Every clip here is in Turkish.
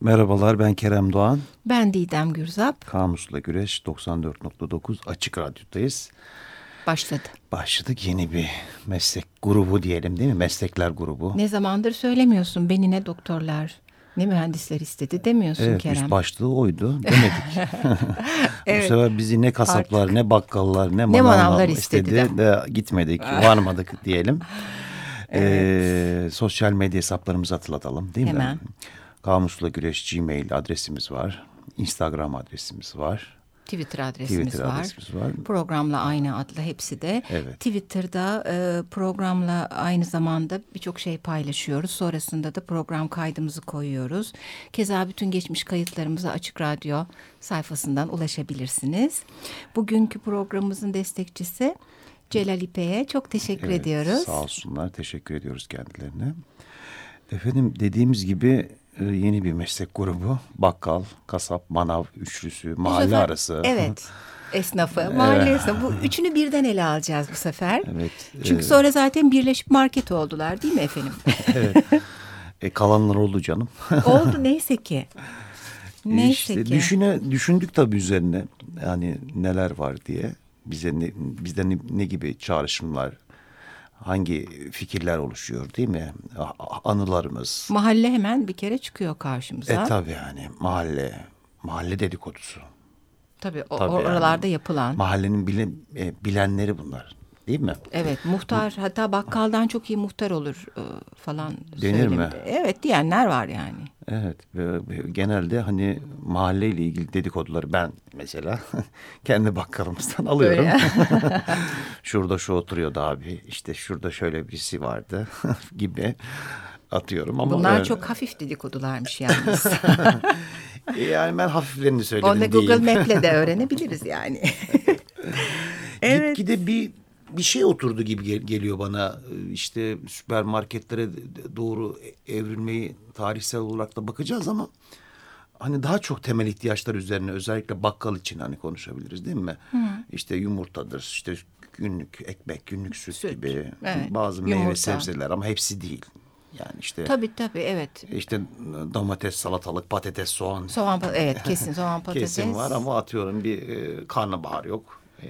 Merhabalar ben Kerem Doğan. Ben Didem Gürzap. Kamusla Güreş 94.9 Açık Radyo'dayız. Başladı. Başladık yeni bir meslek grubu diyelim değil mi? Meslekler grubu. Ne zamandır söylemiyorsun beni ne doktorlar ne mühendisler istedi demiyorsun evet, Kerem. Evet başlığı oydu demedik. evet. Bu sefer bizi ne kasaplar Artık. ne bakkallar ne, ne manavlar istedi, istedi de gitmedik varmadık diyelim. evet. Ee, sosyal medya hesaplarımızı hatırlatalım değil Hemen. mi? Kamusla Güreş Gmail adresimiz var. Instagram adresimiz var. Twitter adresimiz, Twitter var. adresimiz var. Programla aynı adlı hepsi de. Evet. Twitter'da e, programla aynı zamanda birçok şey paylaşıyoruz. Sonrasında da program kaydımızı koyuyoruz. Keza bütün geçmiş kayıtlarımıza Açık Radyo sayfasından ulaşabilirsiniz. Bugünkü programımızın destekçisi Celal İpek'e çok teşekkür evet, ediyoruz. Sağ olsunlar. Teşekkür ediyoruz kendilerine. Efendim dediğimiz gibi e, yeni bir meslek grubu. Bakkal, kasap, manav üçlüsü, mahalle sefer, arası. Evet. Esnafı, mahalle esnafı. Bu üçünü birden ele alacağız bu sefer. Evet. Çünkü e, sonra zaten birleşip market oldular değil mi efendim? evet. E, kalanlar oldu canım. oldu neyse ki. Neyse işte ki. Düşüne, düşündük tabii üzerine yani neler var diye. Bize ne, bizden ne, ne gibi çağrışımlar hangi fikirler oluşuyor değil mi? Anılarımız. Mahalle hemen bir kere çıkıyor karşımıza. E tabii yani mahalle, mahalle dedikodusu. Tabii, o, tabii oralarda yani. yapılan. Mahallenin bilen, e, bilenleri bunlar değil mi? Evet muhtar hatta bakkaldan çok iyi muhtar olur e, falan. Denir söyledi. mi? Evet diyenler var yani. Evet ve genelde hani mahalleyle ilgili dedikoduları ben mesela kendi bakkalımızdan alıyorum. şurada şu oturuyordu abi işte şurada şöyle birisi vardı gibi atıyorum ama bunlar çok hafif dedikodularmış yalnız. yani ben hafiflerini söyledim Onu Google Map'le de öğrenebiliriz yani. evet. Gitgide bir bir şey oturdu gibi gel geliyor bana. İşte süpermarketlere doğru evrilmeyi tarihsel olarak da bakacağız ama hani daha çok temel ihtiyaçlar üzerine özellikle bakkal için hani konuşabiliriz değil mi? Hı. İşte yumurtadır, işte günlük ekmek, günlük süt, süt. gibi evet. bazı Yumurta. meyve sebzeler ama hepsi değil. Yani işte tabii tabii evet. İşte domates, salatalık, patates, soğan. Soğan evet kesin soğan patates. kesin var ama atıyorum bir e, karnabahar yok. E,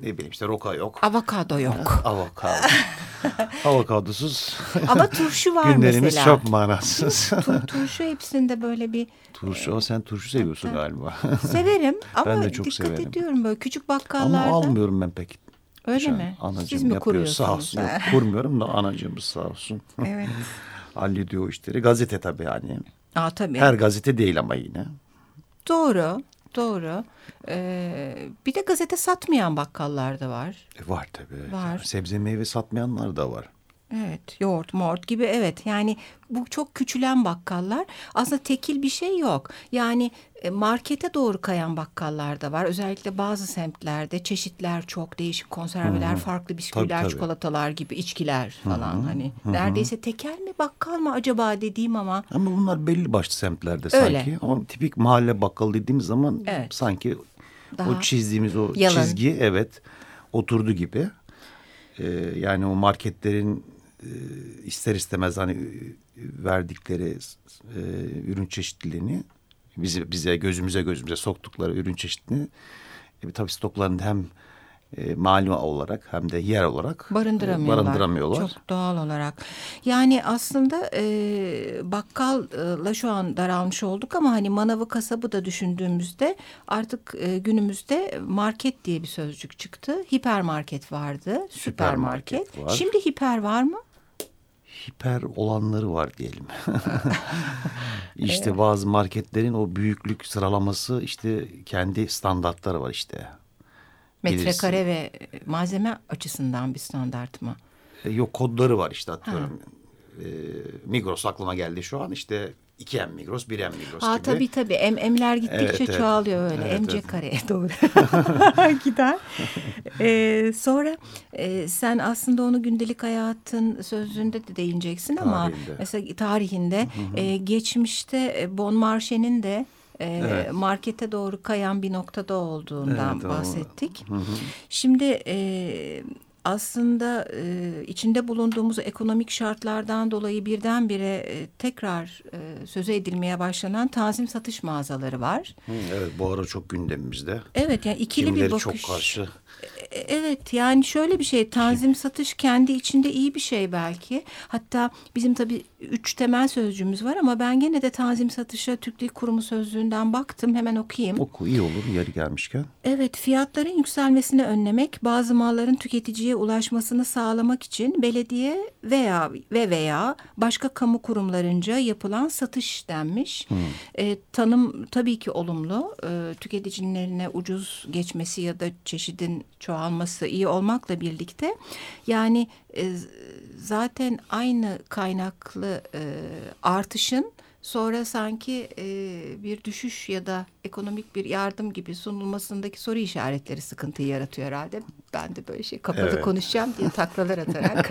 ne bileyim işte roka yok. Avokado yok. Avokado. Avokadosuz. Ama turşu var Günlerimiz mesela. çok manasız. Tur, turşu hepsinde böyle bir. Turşu o sen turşu seviyorsun galiba. Severim ama ben de çok dikkat severim. ediyorum böyle küçük bakkallarda. Ama almıyorum ben pek. Öyle Şu mi? Anacığım Siz mi yapıyor sağ olsun. Yok, kurmuyorum da anacığımız sağ olsun. Evet. Hallediyor o işleri. Gazete tabii yani. Aa, tabii. Her gazete değil ama yine. Doğru. Doğru. Ee, bir de gazete satmayan bakkallar da var. E var tabii. Var. Sebze meyve satmayanlar da var. Evet yoğurt mort gibi evet yani bu çok küçülen bakkallar aslında tekil bir şey yok. Yani e, markete doğru kayan bakkallar da var. Özellikle bazı semtlerde çeşitler çok değişik konserveler, Hı-hı. farklı bisküviler, tabii, tabii. çikolatalar gibi içkiler falan Hı-hı. hani. Hı-hı. Neredeyse tekel mi bakkal mı acaba dediğim ama. Ama bunlar belli başlı semtlerde Öyle. sanki. Ama tipik mahalle bakkal dediğimiz zaman evet. sanki Daha o çizdiğimiz o yalın. çizgi evet oturdu gibi. Ee, yani o marketlerin e, ister istemez hani verdikleri e, ürün çeşitliliğini bize, bize gözümüze gözümüze soktukları ürün çeşitliliğini e, tabii stoklarında hem e, mali olarak hem de yer olarak barındıramıyorlar. E, barındıramıyorlar. Çok doğal olarak. Yani aslında e, bakkalla şu an daralmış olduk ama hani manavı kasabı da düşündüğümüzde artık e, günümüzde market diye bir sözcük çıktı. Hipermarket vardı. Süpermarket. süpermarket var. Şimdi hiper var mı? Hiper olanları var diyelim. İşte evet. bazı marketlerin o büyüklük sıralaması işte kendi standartları var işte. Metrekare ve malzeme açısından bir standart mı? E, yok kodları var işte atıyorum. E, Migros aklıma geldi şu an işte iki M Migros, bir M Migros Aa, gibi. Tabii tabii. M, M'ler gittikçe evet, evet. çoğalıyor öyle. Evet, MC evet. kareye doğru gider. ee, sonra e, sen aslında onu gündelik hayatın sözünde de değineceksin ama tarihinde. mesela tarihinde hı hı. E, geçmişte e, Bon Marche'nin de e, evet. markete doğru kayan bir noktada olduğundan evet, bahsettik. Hı hı. Şimdi e, aslında e, içinde bulunduğumuz ekonomik şartlardan dolayı birdenbire e, tekrar e, söze edilmeye başlanan tanzim satış mağazaları var. Hı, evet bu ara çok gündemimizde. Evet yani ikili Kimileri bir bakış. çok karşı. E, evet yani şöyle bir şey tanzim satış kendi içinde iyi bir şey belki. Hatta bizim tabii üç temel sözcüğümüz var ama ben gene de tanzim satışa Türk Dil Kurumu sözlüğünden baktım hemen okuyayım. Oku iyi olur yeri gelmişken. Evet fiyatların yükselmesini önlemek bazı malların tüketiciye ulaşmasını sağlamak için belediye veya ve veya başka kamu kurumlarınca yapılan satış denmiş. Hmm. E, tanım tabii ki olumlu. E, tüketicinin eline ucuz geçmesi ya da çeşidin çoğalması iyi olmakla birlikte yani e, zaten aynı kaynaklı e, artışın sonra sanki e, bir düşüş ya da ekonomik bir yardım gibi sunulmasındaki soru işaretleri sıkıntıyı yaratıyor herhalde. Ben de böyle şey kapalı evet. konuşacağım diye taklalar atarak.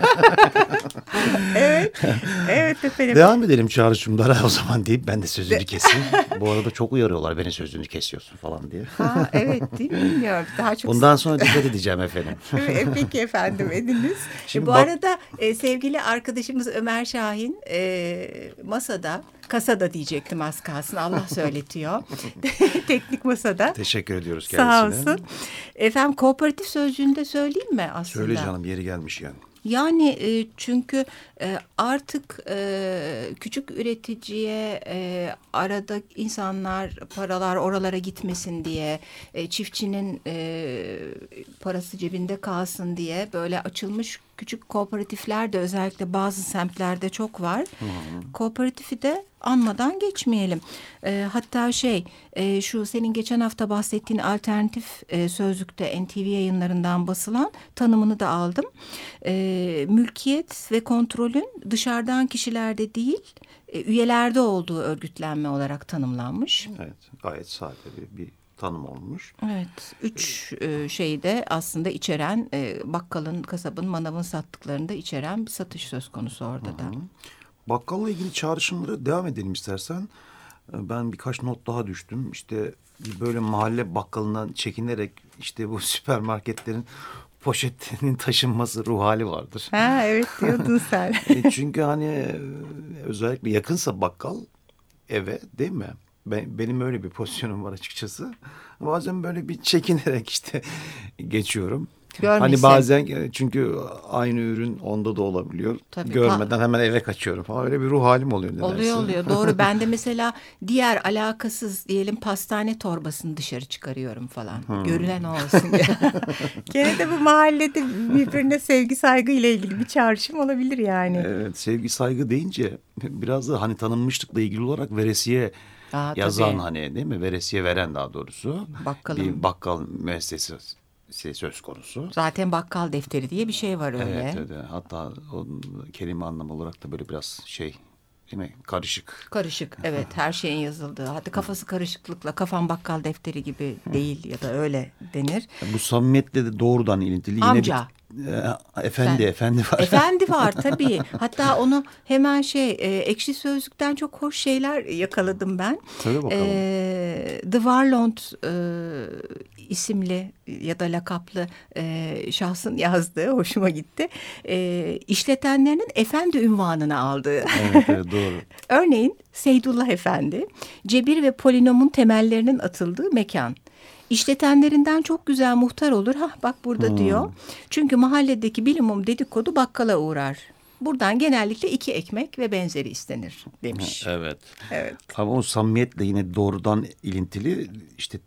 evet. Evet efendim. Devam edelim çağrışımlara o zaman deyip ben de sözünü keseyim. Bu arada çok uyarıyorlar beni sözünü kesiyorsun falan diye. Ha, evet değil mi bilmiyorum. Daha çok Bundan sonra dikkat edeceğim efendim. Peki efendim ediniz. Şimdi Bu bak... arada e, sevgili arkadaşımız Ömer Şahin e, masada kasada diyecektim az kalsın Allah söyletiyor. Teknik masada. Teşekkür ediyoruz kendisine. Sağ olsun. Efendim kooperatif sözcüğünde söyleyeyim mi aslında? Söyle canım yeri gelmiş yani. Yani e, çünkü e, artık e, küçük üreticiye e, arada insanlar paralar oralara gitmesin diye e, çiftçinin e, parası cebinde kalsın diye böyle açılmış küçük kooperatifler de özellikle bazı semtlerde çok var. Hmm. Kooperatifi de anmadan geçmeyelim. E, hatta şey e, şu senin geçen hafta bahsettiğin alternatif e, sözlükte NTV yayınlarından basılan tanımını da aldım. E, mülkiyet ve kontrolün dışarıdan kişilerde değil e, üyelerde olduğu örgütlenme olarak tanımlanmış. Evet gayet sade bir, bir tanım olmuş. Evet, üç e, şeyi de aslında içeren e, bakkalın, kasabın, manavın sattıklarını da içeren bir satış söz konusu orada Hı -hı. da. Bakkalla ilgili çağrışımları devam edelim istersen. E, ben birkaç not daha düştüm. İşte böyle mahalle bakkalından çekinerek işte bu süpermarketlerin poşetinin taşınması ruh hali vardır. Ha evet diyordun sen. E, çünkü hani özellikle yakınsa bakkal eve değil mi? Ben, benim öyle bir pozisyonum var açıkçası. Bazen böyle bir çekinerek işte geçiyorum. Görmüşsün. Hani bazen e, çünkü aynı ürün onda da olabiliyor. Tabii, Görmeden hemen eve kaçıyorum falan. Öyle bir ruh halim oluyor nedense. Oluyor oluyor doğru. ben de mesela diğer alakasız diyelim pastane torbasını dışarı çıkarıyorum falan. Hmm. Görülen o olsun. Gene de bu mahallede birbirine sevgi saygı ile ilgili bir çağrışım olabilir yani. Evet sevgi saygı deyince biraz da hani tanınmışlıkla ilgili olarak veresiye Aa, yazan tabii. hani değil mi? Veresiye veren daha doğrusu. Bakkalın. Bir bakkal müessesesi söz konusu. Zaten bakkal defteri diye bir şey var öyle. Evet, evet. Hatta o kelime anlamı olarak da böyle biraz şey değil mi? Karışık. Karışık evet her şeyin yazıldığı. Hatta kafası karışıklıkla kafam bakkal defteri gibi değil ya da öyle denir. Bu samimiyetle de doğrudan ilintili. Amca. Yine bir ee, efendi, Sen, efendi var. Efendi var tabii. Hatta onu hemen şey e, ekşi sözlükten çok hoş şeyler yakaladım ben. Tabii bakalım. E, The Warlond e, isimli ya da lakaplı e, şahsın yazdığı hoşuma gitti. E, işletenlerinin efendi ünvanını aldığı. Evet, evet doğru. Örneğin Seydullah Efendi, cebir ve polinomun temellerinin atıldığı mekan. İşletenlerinden çok güzel muhtar olur. Hah bak burada hmm. diyor. Çünkü mahalledeki bilimum dedikodu bakkala uğrar. Buradan genellikle iki ekmek ve benzeri istenir demiş. Evet. Evet. Ama o samimiyetle yine doğrudan ilintili işte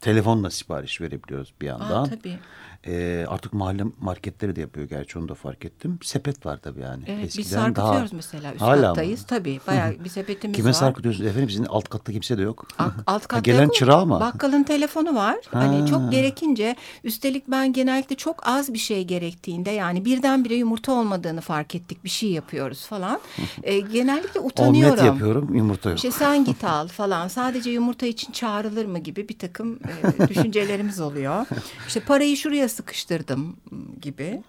telefonla sipariş verebiliyoruz bir yandan. Aa, tabii. E, artık mahalle marketleri de yapıyor gerçi onu da fark ettim. Sepet var tabii yani. Evet, Eskiden biz sarkıtıyoruz daha... mesela üst Hala kattayız. Mı? Tabii bayağı bir sepetimiz Kime var. Kime sarkıtıyorsunuz efendim sizin alt katta kimse de yok. Alt, alt katta Gelen yok. çırağı mı? Bakkalın telefonu var. Ha. Hani çok gerekince üstelik ben genellikle çok az bir şey gerektiğinde yani birdenbire yumurta olmadığını fark ettik bir şey yapıyoruz falan. e, genellikle utanıyorum. Omlet yapıyorum yumurta yok. İşte sen git al falan sadece yumurta için çağrılır mı gibi bir takım takım e, düşüncelerimiz oluyor. İşte parayı şuraya sıkıştırdım gibi.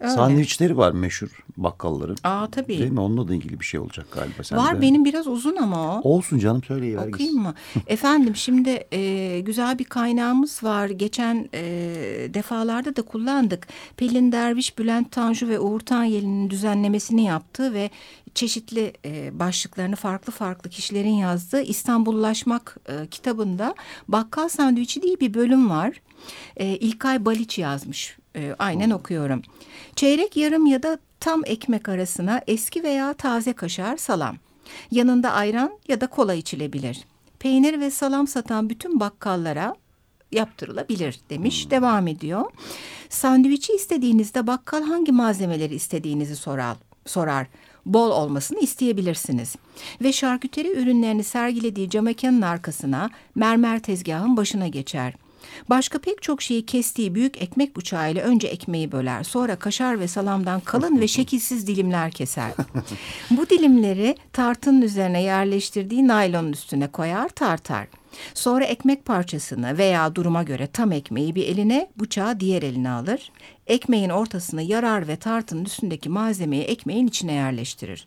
Öyle. Sandviçleri var meşhur bakkalların. Aa tabii. Değil mi? Onunla da ilgili bir şey olacak galiba. Sende. Var benim biraz uzun ama o. Olsun canım söyleyiver. Okuyayım mı? Efendim şimdi e, güzel bir kaynağımız var. Geçen e, defalarda da kullandık. Pelin Derviş, Bülent Tanju ve Uğur Tanyeli'nin düzenlemesini yaptığı ve çeşitli e, başlıklarını farklı farklı kişilerin yazdığı İstanbullaşmak e, kitabında bakkal sandviçi diye bir bölüm var. E, İlkay Baliç yazmış. E, aynen okuyorum. Çeyrek yarım ya da tam ekmek arasına eski veya taze kaşar salam. Yanında ayran ya da kola içilebilir. Peynir ve salam satan bütün bakkallara yaptırılabilir demiş. Hmm. Devam ediyor. Sandviçi istediğinizde bakkal hangi malzemeleri istediğinizi sorar. sorar bol olmasını isteyebilirsiniz. Ve şarküteri ürünlerini sergilediği cam mekanın arkasına mermer tezgahın başına geçer. Başka pek çok şeyi kestiği büyük ekmek bıçağıyla önce ekmeği böler. Sonra kaşar ve salamdan kalın ve şekilsiz dilimler keser. Bu dilimleri tartının üzerine yerleştirdiği naylonun üstüne koyar tartar. Sonra ekmek parçasını veya duruma göre tam ekmeği bir eline, bıçağı diğer eline alır. Ekmeğin ortasını yarar ve tartının üstündeki malzemeyi ekmeğin içine yerleştirir.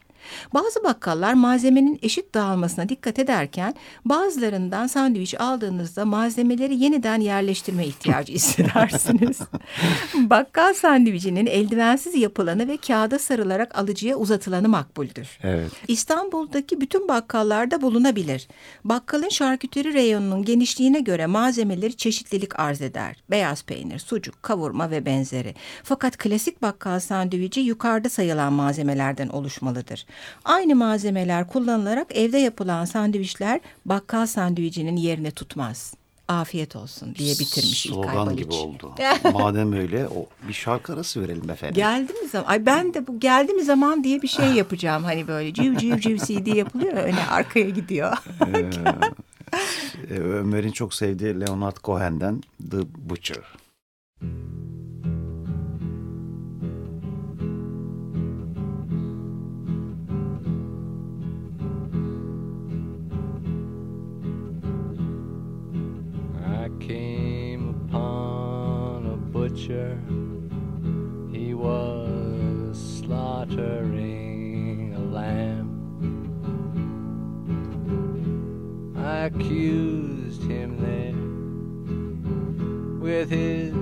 Bazı bakkallar malzemenin eşit dağılmasına dikkat ederken bazılarından sandviç aldığınızda malzemeleri yeniden yerleştirme ihtiyacı hissedersiniz. Bakkal sandviçinin eldivensiz yapılanı ve kağıda sarılarak alıcıya uzatılanı makbuldür. Evet. İstanbul'daki bütün bakkallarda bulunabilir. Bakkalın şarküteri reyonunun genişliğine göre malzemeleri çeşitlilik arz eder. Beyaz peynir, sucuk, kavurma ve benzeri. Fakat klasik bakkal sandviçi yukarıda sayılan malzemelerden oluşmalıdır. Aynı malzemeler kullanılarak evde yapılan sandviçler bakkal sandviçinin yerini tutmaz. Afiyet olsun diye bitirmiş Slogan gibi oldu. Madem öyle o bir şarkı arası verelim efendim. Geldi mi zaman? Ay ben de bu geldi mi zaman diye bir şey yapacağım. Hani böyle civ civ civ CD yapılıyor öne arkaya gidiyor. ee, Ömer'in çok sevdiği Leonard Cohen'den The butcher, slaughtering a lamb. I accused him there with his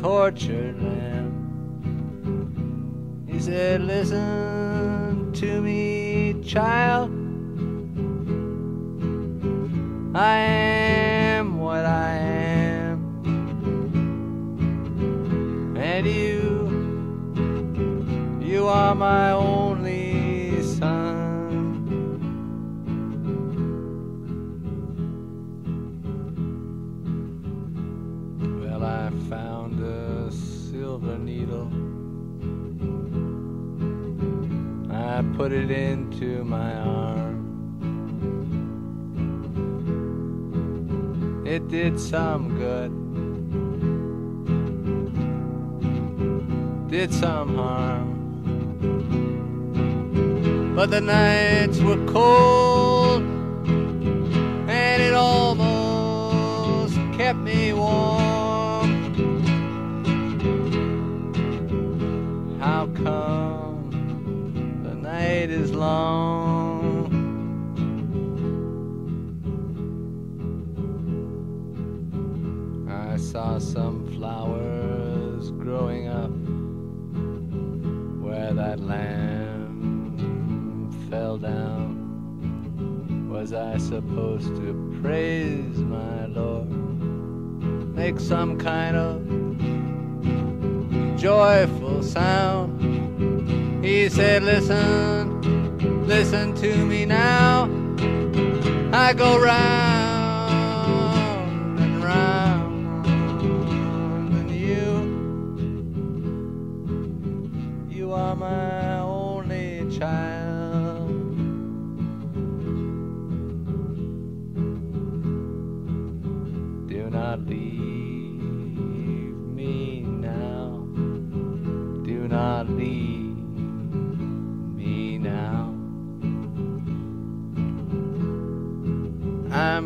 tortured lamb. He said, Listen to me, child. I am my only son. Well, I found a silver needle. I put it into my arm. It did some good. did some harm. But the nights were cold, and it almost kept me warm. How come the night is long? I saw some that lamb fell down. Was I supposed to praise my Lord? Make some kind of joyful sound. He said, Listen, listen to me now. I go round.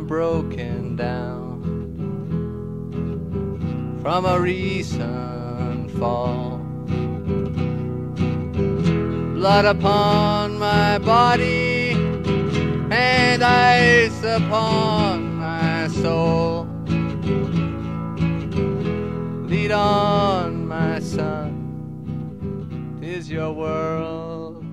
Broken down from a recent fall. Blood upon my body and ice upon my soul. Lead on, my son, tis your world.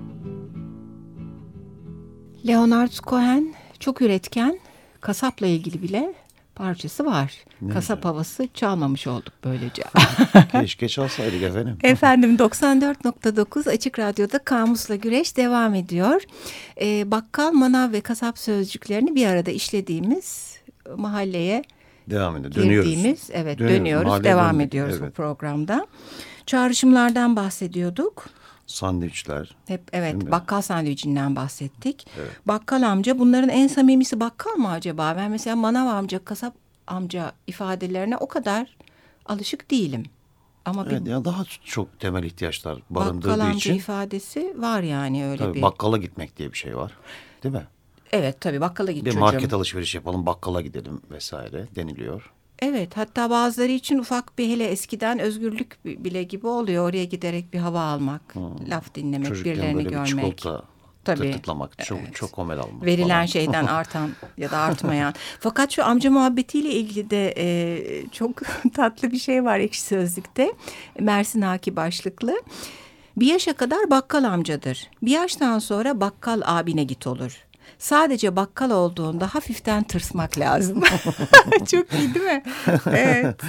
Leonard Cohen çok üretken, kasapla ilgili bile parçası var. Ne Kasap güzel. havası çalmamış olduk böylece. Keşke çalsaydık efendim. Efendim 94.9 Açık Radyo'da Kamus'la Güreş devam ediyor. Ee, bakkal, manav ve kasap sözcüklerini bir arada işlediğimiz mahalleye devam ediyor. Dönüyoruz. Girdiğimiz, evet dönüyoruz, dönüyoruz devam dönüyoruz. ediyoruz evet. bu programda. Çağrışımlardan bahsediyorduk. Sandviçler. Hep evet bakkal sandviçinden bahsettik. Evet. Bakkal amca bunların en samimisi bakkal mı acaba? Ben mesela manav amca, kasap amca ifadelerine o kadar alışık değilim. Ama evet, bir, yani daha çok temel ihtiyaçlar barındırdığı bakkal amca için. ifadesi var yani öyle tabii, bir. Bakkala gitmek diye bir şey var. Değil mi? Evet tabii bakkala git bir çocuğum. market alışveriş yapalım bakkala gidelim vesaire deniliyor. Evet hatta bazıları için ufak bir hele eskiden özgürlük bile gibi oluyor. Oraya giderek bir hava almak, hmm. laf dinlemek, Çocukken birilerini böyle görmek. Bir çikolata Tabii. tırtıtlamak, çok, evet. çok omel almak. Verilen falan. şeyden artan ya da artmayan. Fakat şu amca muhabbetiyle ilgili de e, çok tatlı bir şey var ekşi sözlükte. Mersin Haki başlıklı. Bir yaşa kadar bakkal amcadır. Bir yaştan sonra bakkal abine git olur. Sadece bakkal olduğunda hafiften tırsmak lazım. Çok iyi değil mi? Evet.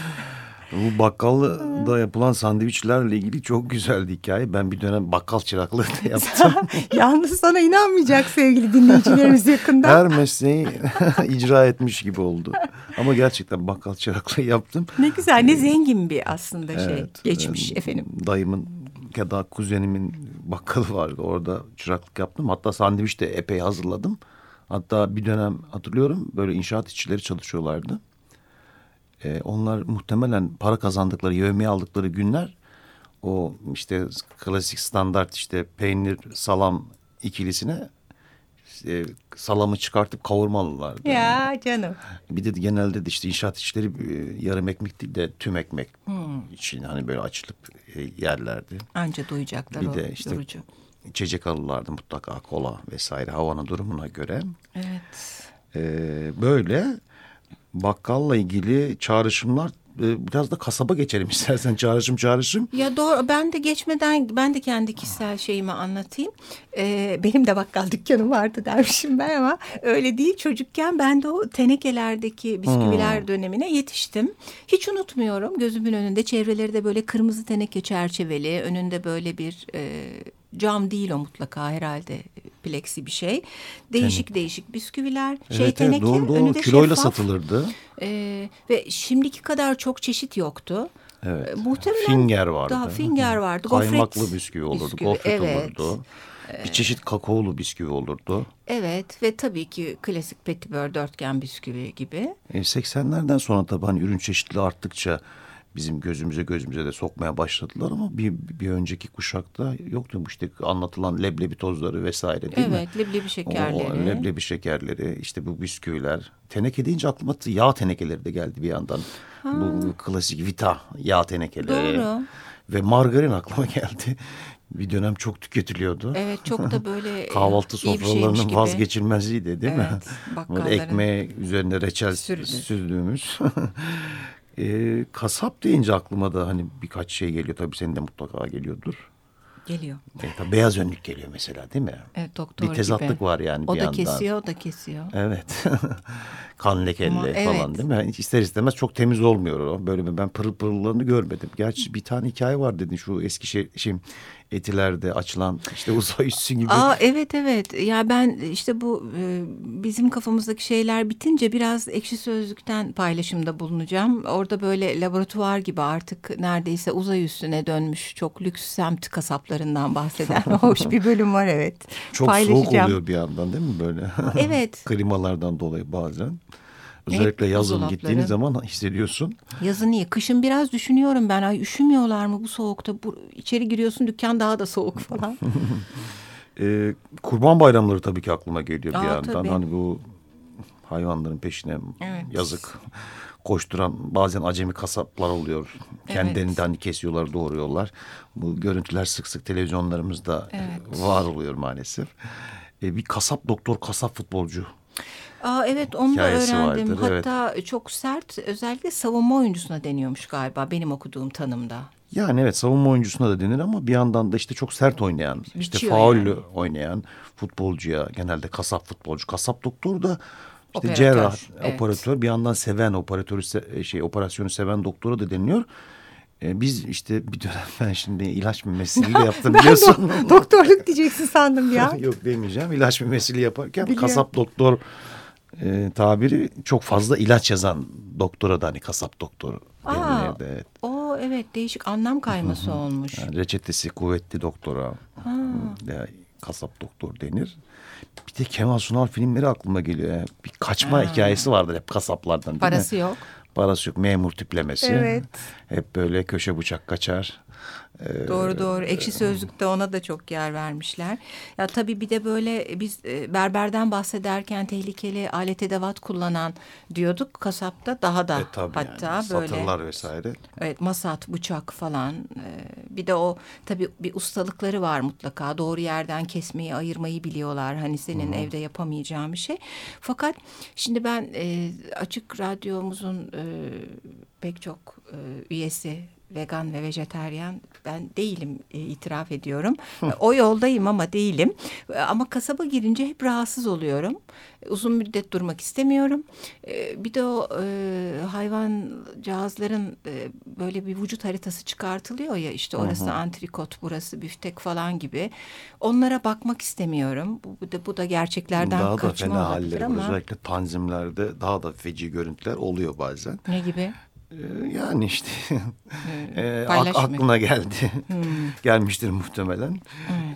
Bu bakkalda yapılan sandviçlerle ilgili çok güzel hikaye. Ben bir dönem bakkal çıraklığı da yaptım. Yalnız sana inanmayacak sevgili dinleyicilerimiz yakında. Her mesleği icra etmiş gibi oldu. Ama gerçekten bakkal çıraklığı yaptım. Ne güzel ne zengin bir aslında şey evet, geçmiş efendim. Dayımın ya da kuzenimin bakkalı vardı. Orada çıraklık yaptım. Hatta sandviç de epey hazırladım. Hatta bir dönem hatırlıyorum böyle inşaat işçileri çalışıyorlardı. Ee, onlar muhtemelen para kazandıkları, yövmeyi aldıkları günler o işte klasik standart işte peynir, salam ikilisine e, salamı çıkartıp kavurmalılardı. Ya canım. Bir de genelde de işte inşaat işleri e, yarım ekmek değil de tüm ekmek hmm. İçin hani böyle açılıp e, yerlerdi. Anca duyacaklar bir o de işte yorucu. içecek alırlardı mutlaka kola vesaire havanın durumuna göre. Evet. Ee, böyle bakkalla ilgili çağrışımlar e, biraz da kasaba geçelim istersen çağrışım çağrışım. Ya doğru ben de geçmeden ben de kendi kişisel şeyimi anlatayım. Ee, benim de bakkal dükkanım vardı dermişim ben ama öyle değil. Çocukken ben de o tenekelerdeki bisküviler hmm. dönemine yetiştim. Hiç unutmuyorum gözümün önünde çevreleri de böyle kırmızı teneke çerçeveli önünde böyle bir... E, cam değil o mutlaka herhalde pleksi bir şey. Değişik Tenek. değişik bisküviler. Evet, şey teneke. Evet, doğru doğru kiloyla şeffaf. satılırdı. Ee, ve şimdiki kadar çok çeşit yoktu. Evet. Ee, muhtemelen finger vardı. Daha finger vardı. Kaymaklı Gofret bisküvi olurdu. Bisküvi, gofret evet. olurdu. Bir çeşit kakaolu bisküvi olurdu. Evet ve tabii ki klasik petibör dörtgen bisküvi gibi. E, 80'lerden sonra tabii hani ürün çeşitliliği arttıkça bizim gözümüze gözümüze de sokmaya başladılar ama bir, bir önceki kuşakta yoktu işte anlatılan leblebi tozları vesaire değil evet, mi? Evet leblebi şekerleri. O, leblebi şekerleri işte bu bisküviler. Teneke deyince aklıma yağ tenekeleri de geldi bir yandan. Ha. Bu klasik vita yağ tenekeleri. Doğru. Ve margarin aklıma geldi. Bir dönem çok tüketiliyordu. Evet çok da böyle kahvaltı sofralarının vazgeçilmeziydi değil evet, mi? Böyle ekmeğe üzerine reçel Sürdü. sürdüğümüz. E, kasap deyince aklıma da hani birkaç şey geliyor. Tabii senin de mutlaka geliyordur. Geliyor. E, tabii beyaz önlük geliyor mesela değil mi? Evet doktor Bir tezatlık gibi. var yani o bir yandan. O da kesiyor o da kesiyor. Evet. kan lekelle Ama, falan evet. değil mi? Hiç ister istemez çok temiz olmuyor o. Böyle ben pırıl pırıllarını görmedim. Gerçi bir tane hikaye var dedin şu eski şey, şey etilerde açılan işte uzay üssü gibi. Aa, evet evet ya ben işte bu e, bizim kafamızdaki şeyler bitince biraz ekşi sözlükten paylaşımda bulunacağım. Orada böyle laboratuvar gibi artık neredeyse uzay üstüne dönmüş çok lüks semt kasaplarından bahseden hoş bir bölüm var evet. Çok soğuk oluyor bir yandan değil mi böyle? Evet. Klimalardan dolayı bazen. Özellikle yazın gittiğiniz zaman hissediyorsun. Yazın iyi. Kışın biraz düşünüyorum ben. Ay üşümüyorlar mı bu soğukta? Bu, içeri giriyorsun dükkan daha da soğuk falan. ee, kurban bayramları tabii ki aklıma geliyor Aa, bir yandan. Tabii. Hani bu hayvanların peşine evet. yazık koşturan bazen acemi kasaplar oluyor. Kendilerini evet. hani kesiyorlar, doğuruyorlar. Bu görüntüler sık sık televizyonlarımızda evet. var oluyor maalesef. E, bir kasap doktor, kasap futbolcu Aa, evet onu da öğrendim. Vardır, Hatta evet. çok sert özellikle savunma oyuncusuna deniyormuş galiba benim okuduğum tanımda. Yani evet savunma oyuncusuna da denir ama bir yandan da işte çok sert oynayan, Bitiyor işte faullü yani. oynayan futbolcuya genelde kasap futbolcu, kasap doktor da işte operatör, cerrah, evet. operatör bir yandan seven operatörü şey operasyonu seven doktora da deniliyor. Ee, biz işte bir dönem ben şimdi ilaç mimesili de yaptım biliyorsun. ben doktorluk diyeceksin sandım ya. Yok demeyeceğim. İlaç mimesili yaparken Biliyorum. kasap doktor e, tabiri çok fazla ilaç yazan doktora da hani kasap doktoru Aa, evet. O evet değişik anlam kayması olmuş. Yani reçetesi kuvvetli doktora ya, kasap doktor denir. Bir de Kemal Sunal filmleri aklıma geliyor. Yani bir kaçma ha. hikayesi vardır hep kasaplardan değil Parası mi? yok. Parası yok. Memur tiplemesi. Evet. Hep böyle köşe bıçak kaçar. Ee, doğru doğru. Ekşi Sözlük'te ona da çok yer vermişler. Ya tabii bir de böyle biz e, berberden bahsederken tehlikeli alet edevat kullanan diyorduk. Kasapta daha da e, tabii hatta yani. böyle. Satırlar vesaire. Evet masat, bıçak falan. Ee, bir de o tabii bir ustalıkları var mutlaka. Doğru yerden kesmeyi, ayırmayı biliyorlar. Hani senin Hı -hı. evde yapamayacağın bir şey. Fakat şimdi ben e, açık radyomuzun e, pek çok e, üyesi vegan ve vejeteryan ben değilim e, itiraf ediyorum. o yoldayım ama değilim. Ama kasaba girince hep rahatsız oluyorum. Uzun müddet durmak istemiyorum. E, bir de o e, hayvancağızların e, böyle bir vücut haritası çıkartılıyor ya işte orası antrikot, burası büftek falan gibi. Onlara bakmak istemiyorum. Bu, bu da bu da gerçeklerden daha kaçma da fena halleri ama. Özellikle tanzimlerde daha da feci görüntüler oluyor bazen. Ne gibi? Ee, yani işte e, aklına geldi. Hmm. Gelmiştir muhtemelen.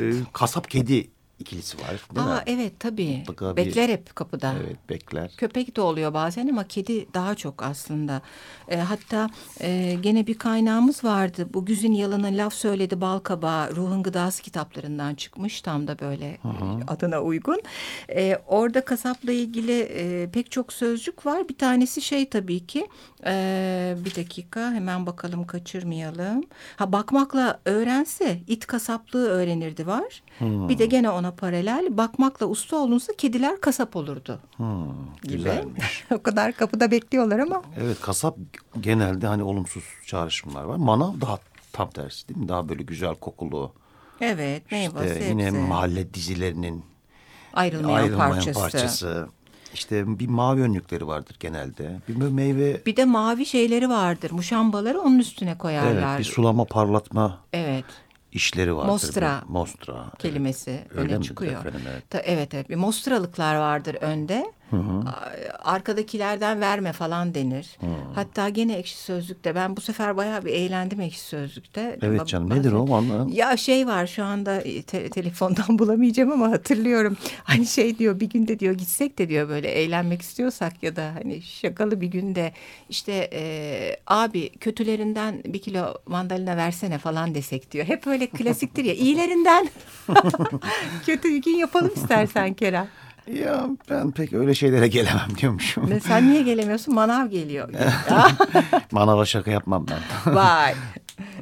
Evet. E, kasap kedi ikilisi var değil Aa, mi? Evet tabii. Mutlaka bekler bir, hep kapıda. Evet bekler. Köpek de oluyor bazen ama kedi daha çok aslında. E, hatta e, gene bir kaynağımız vardı. Bu Güzin Yalın'ın Laf Söyledi Balkaba Ruhun Gıdası kitaplarından çıkmış. Tam da böyle -hı. adına uygun. E, orada kasapla ilgili e, pek çok sözcük var. Bir tanesi şey tabii ki. E, bir dakika hemen bakalım kaçırmayalım. Ha bakmakla öğrense it kasaplığı öğrenirdi var. Hı. Bir de gene ona paralel bakmakla usta olunsa kediler kasap olurdu. Hmm, güzelmiş. o kadar kapıda bekliyorlar ama. Evet kasap genelde hani olumsuz çağrışımlar var. Manav daha tam tersi değil mi? Daha böyle güzel kokulu. Evet meyve işte sebze. Yine mahalle dizilerinin ayrılmayan, ayrılmayan parçası. parçası. İşte bir mavi önlükleri vardır genelde. Bir meyve... Bir de mavi şeyleri vardır. Muşambaları onun üstüne koyarlar. Evet bir sulama parlatma. Evet işleri vardır. Mostra, Mostra kelimesi evet. öne çıkıyor. Efendim, evet. Ta, evet evet bir mostralıklar vardır önde. Hı hı. Arkadakilerden verme falan denir. Hı. Hatta gene ekşi sözlükte ben bu sefer bayağı bir eğlendim ekşi sözlükte. Evet canım nedir o anlamadım. Ya şey var şu anda e, te telefondan bulamayacağım ama hatırlıyorum. Hani şey diyor bir günde diyor gitsek de diyor böyle eğlenmek istiyorsak ya da hani şakalı bir günde işte e, abi kötülerinden bir kilo mandalina versene falan desek diyor. Hep öyle klasiktir ya iyilerinden kötü gün yapalım istersen Kerem. Ya ben pek öyle şeylere gelemem diyormuşum. Ne, sen niye gelemiyorsun? Manav geliyor. Manava şaka yapmam ben. Vay.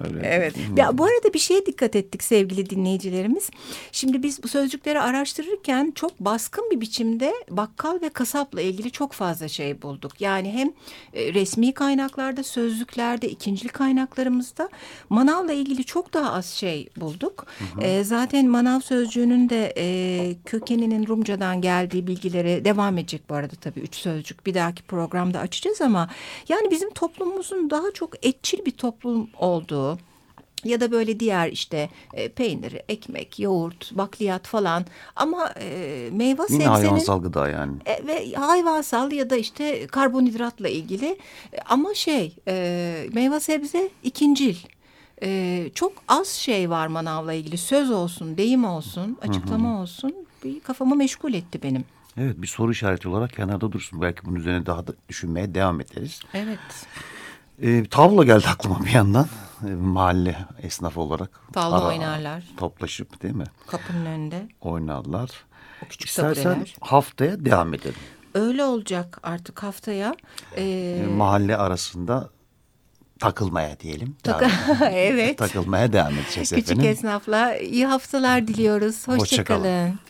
Öyle. Evet. Ya bu arada bir şeye dikkat ettik sevgili dinleyicilerimiz. Şimdi biz bu sözcükleri araştırırken çok baskın bir biçimde bakkal ve kasapla ilgili çok fazla şey bulduk. Yani hem e, resmi kaynaklarda, sözlüklerde, ikincil kaynaklarımızda manavla ilgili çok daha az şey bulduk. Hı hı. E, zaten manav sözcüğünün de e, kökeninin Rumcadan geldiği bilgilere devam edecek bu arada tabii üç sözcük. Bir dahaki programda açacağız ama yani bizim toplumumuzun daha çok etçil bir toplum olduğu ya da böyle diğer işte e, peynir, ekmek, yoğurt, bakliyat falan ama e, meyve Yine sebzenin... hayvansal gıda yani. E, ve hayvansal ya da işte karbonhidratla ilgili e, ama şey e, meyve sebze ikincil. E, çok az şey var manavla ilgili söz olsun, deyim olsun, açıklama hı hı. olsun bir kafamı meşgul etti benim. Evet bir soru işareti olarak kenarda dursun. Belki bunun üzerine daha da düşünmeye devam ederiz. Evet. E, tavla geldi aklıma bir yandan. E, mahalle esnaf olarak Falda ara, oynarlar. Toplaşıp değil mi? Kapının önünde. Oynarlar. O küçük İstersen haftaya devam edelim. Öyle olacak artık haftaya. E, ee... Mahalle arasında takılmaya diyelim. Tak evet. Takılmaya devam edeceğiz Küçük efendim. Küçük esnafla iyi haftalar diliyoruz. Hoşçakalın. Hoşça,